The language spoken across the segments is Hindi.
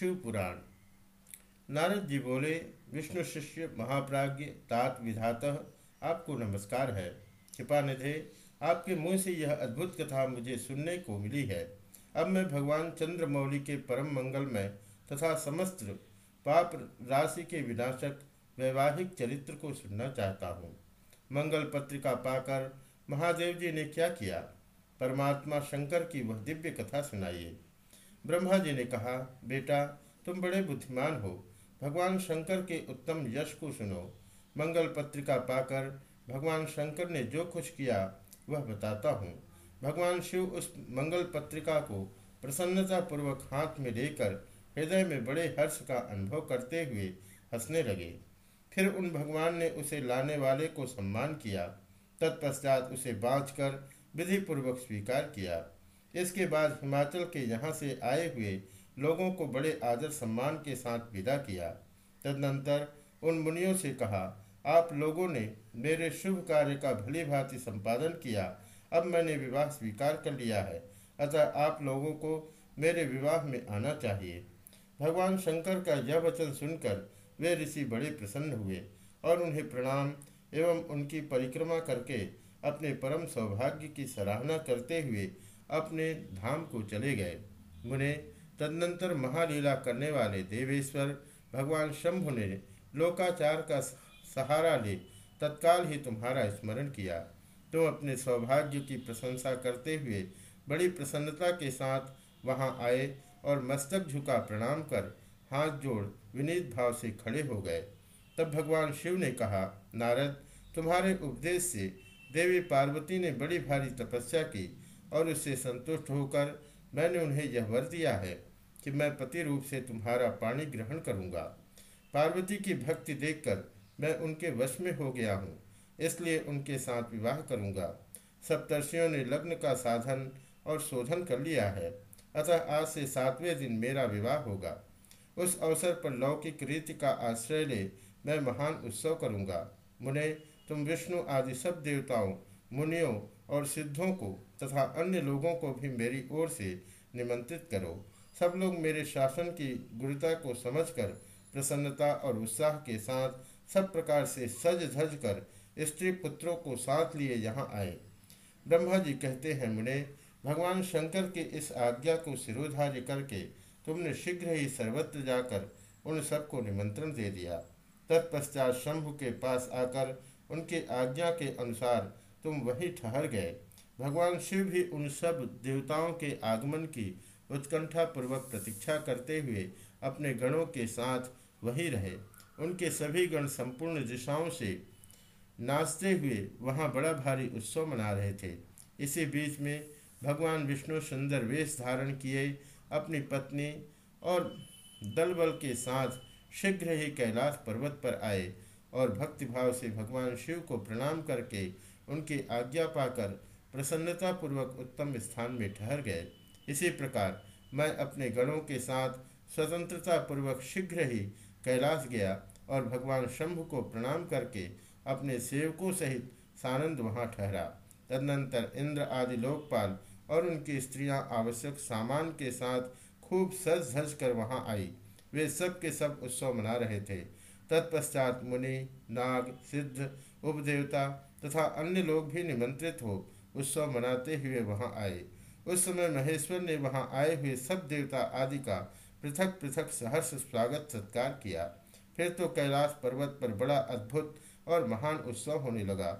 शिव पुराण नारद जी बोले, विष्णु शिष्य महाप्राज्य तात विधातः, आपको नमस्कार है। कृपा निधे, आपके मुँह से यह अद्भुत कथा मुझे सुनने को मिली है। अब मैं भगवान चंद्रमौली के परम मंगलमय तथा समस्त पाप राशि के विनाशक, वैवाहिक चरित्र को सुनना चाहता हूँ। मंगल पत्रिका पाकर महादेव जी ने क्या किया? परमात्मा शंकर की वह दिव्य कथा सुनाइए। ब्रह्मा जी ने कहा, बेटा, तुम बड़े बुद्धिमान हो। भगवान शंकर के उत्तम यश को सुनो। मंगल पत्रिका पाकर भगवान शंकर ने जो कुछ किया, वह बताता हूँ। भगवान शिव उस मंगल पत्रिका को प्रसन्नता पूर्वक हाथ में लेकर हृदय में बड़े हर्ष का अनुभव करते हुए हंसने लगे। फिर उन भगवान ने उसे लाने वाले को सम्मान किया। तत्पश्चात उसे बाँच कर विधिपूर्वक स्वीकार किया। इसके बाद हिमाचल के यहाँ से आए हुए लोगों को बड़े आदर सम्मान के साथ विदा किया। तदनंतर उन मुनियों से कहा, आप लोगों ने मेरे शुभ कार्य का भली भांति संपादन किया। अब मैंने विवाह स्वीकार कर लिया है। अतः आप लोगों को मेरे विवाह में आना चाहिए भगवान शंकर का यह वचन सुनकर वे ऋषि बड़े प्रसन्न हुए और उन्हें प्रणाम एवं उनकी परिक्रमा करके अपने परम सौभाग्य की सराहना करते हुए अपने धाम को चले गए। मुने तदनंतर महालीला करने वाले देवेश्वर भगवान शंभु ने लोकाचार का सहारा ले, तत्काल ही तुम्हारा स्मरण किया। तुम अपने सौभाग्य की प्रशंसा करते हुए बड़ी प्रसन्नता के साथ वहाँ आए और मस्तक झुका प्रणाम कर हाथ जोड़ विनीत भाव से खड़े हो गए। तब भगवान शिव ने कहा, नारद, तुम्हारे उपदेश से देवी पार्वती ने बड़ी भारी तपस्या की। और उससे संतुष्ट होकर मैंने उन्हें यह वर दिया है कि मैं पति रूप से तुम्हारा पाणी ग्रहण करूँगा। पार्वती की भक्ति देखकर मैं उनके वश में हो गया हूँ, इसलिए उनके साथ विवाह करूँगा। सप्तर्षियों ने लग्न का साधन और शोधन कर लिया है, अतः आज से सातवें दिन मेरा विवाह होगा। उस अवसर पर लौकिक रीति का आश्रय ले मैं महान उत्सव करूँगा। मुने, तुम विष्णु आदि सब देवताओं, मुनियों और सिद्धों को तथा अन्य लोगों को भी मेरी ओर से निमंत्रित करो। सब लोग मेरे शासन की गुरुता को समझकर, प्रसन्नता और उत्साह के साथ सब प्रकार से सज धज कर स्त्री पुत्रों को साथ लिए यहाँ आए। ब्रह्मा जी कहते हैं, मुने, भगवान शंकर की इस आज्ञा को सिरोधार्य करके तुमने शीघ्र ही सर्वत्र जाकर उन सबको निमंत्रण दे दिया। तत्पश्चात शंभु के पास आकर उनकी आज्ञा के अनुसार तुम वहीं ठहर गए। भगवान शिव भी उन सब देवताओं के आगमन की उत्कंठा पूर्वक प्रतीक्षा करते हुए अपने गणों के साथ वहीं रहे। उनके सभी गण संपूर्ण दिशाओं से नाचते हुए वहाँ बड़ा भारी उत्सव मना रहे थे। इसी बीच में भगवान विष्णु सुंदर वेश धारण किए अपनी पत्नी और दल बल के साथ शीघ्र ही कैलाश पर्वत पर आए और भक्तिभाव से भगवान शिव को प्रणाम करके उनकी आज्ञा पाकर प्रसन्नतापूर्वक उत्तम स्थान में ठहर गए। इसी प्रकार मैं अपने गणों के साथ स्वतंत्रता पूर्वक शीघ्र ही कैलाश गया और भगवान शंभु को प्रणाम करके अपने सेवकों सहित सानंद वहाँ ठहरा। तदनंतर इंद्र आदि लोकपाल और उनकी स्त्रियाँ आवश्यक सामान के साथ खूब सज धज कर वहाँ आई। वे सब के सब उत्सव मना रहे थे। तत्पश्चात मुनि, नाग, सिद्ध, उपदेवता तथा अन्य लोग भी निमंत्रित हो उत्सव मनाते हुए वहाँ आए। उस समय महेश्वर ने वहाँ आए हुए सब देवता आदि का पृथक पृथक सहर्ष स्वागत सत्कार किया। फिर तो कैलाश पर्वत पर बड़ा अद्भुत और महान उत्सव होने लगा।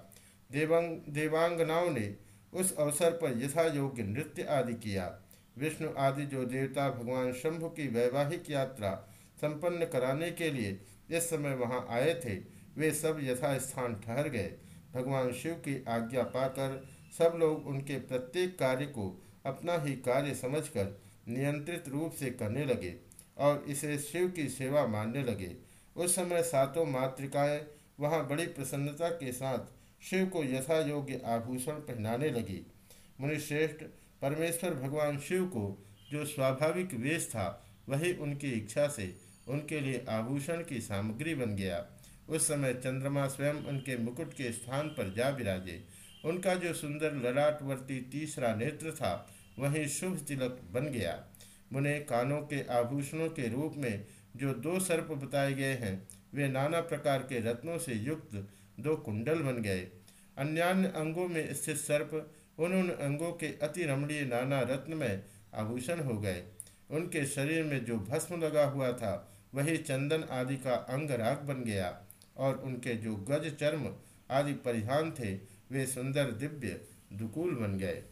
देवांग, देवांगनाओं ने उस अवसर पर यथा योग्य नृत्य आदि किया। विष्णु आदि जो देवता भगवान शंभु की वैवाहिक यात्रा संपन्न कराने के लिए इस समय वहाँ आए थे, वे सब यथा स्थान ठहर गए। भगवान शिव की आज्ञा पाकर सब लोग उनके प्रत्येक कार्य को अपना ही कार्य समझकर नियंत्रित रूप से करने लगे और इसे शिव की सेवा मानने लगे। उस समय सातों मातृकाएँ वहाँ बड़ी प्रसन्नता के साथ शिव को यथा योग्य आभूषण पहनाने लगी। मुनिश्रेष्ठ परमेश्वर भगवान शिव को जो स्वाभाविक वेश था, वही उनकी इच्छा से उनके लिए आभूषण की सामग्री बन गया। उस समय चंद्रमा स्वयं उनके मुकुट के स्थान पर जा विराजे। उनका जो सुंदर ललाटवर्ती तीसरा नेत्र था, वही शुभ तिलक बन गया। मुने कानों के आभूषणों के रूप में जो दो सर्प बताए गए हैं, वे नाना प्रकार के रत्नों से युक्त दो कुंडल बन गए। अन्यान्य अंगों में स्थित सर्प, उन उन अंगों के अति रमणीय नाना रत्न में आभूषण हो गए। उनके शरीर में जो भस्म लगा हुआ था, वही चंदन आदि का अंग राग बन गया। और उनके जो गज चर्म आदि परिधान थे वे सुंदर दिव्य दुकूल बन गए।